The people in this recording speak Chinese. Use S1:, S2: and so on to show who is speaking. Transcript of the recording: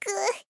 S1: 哥。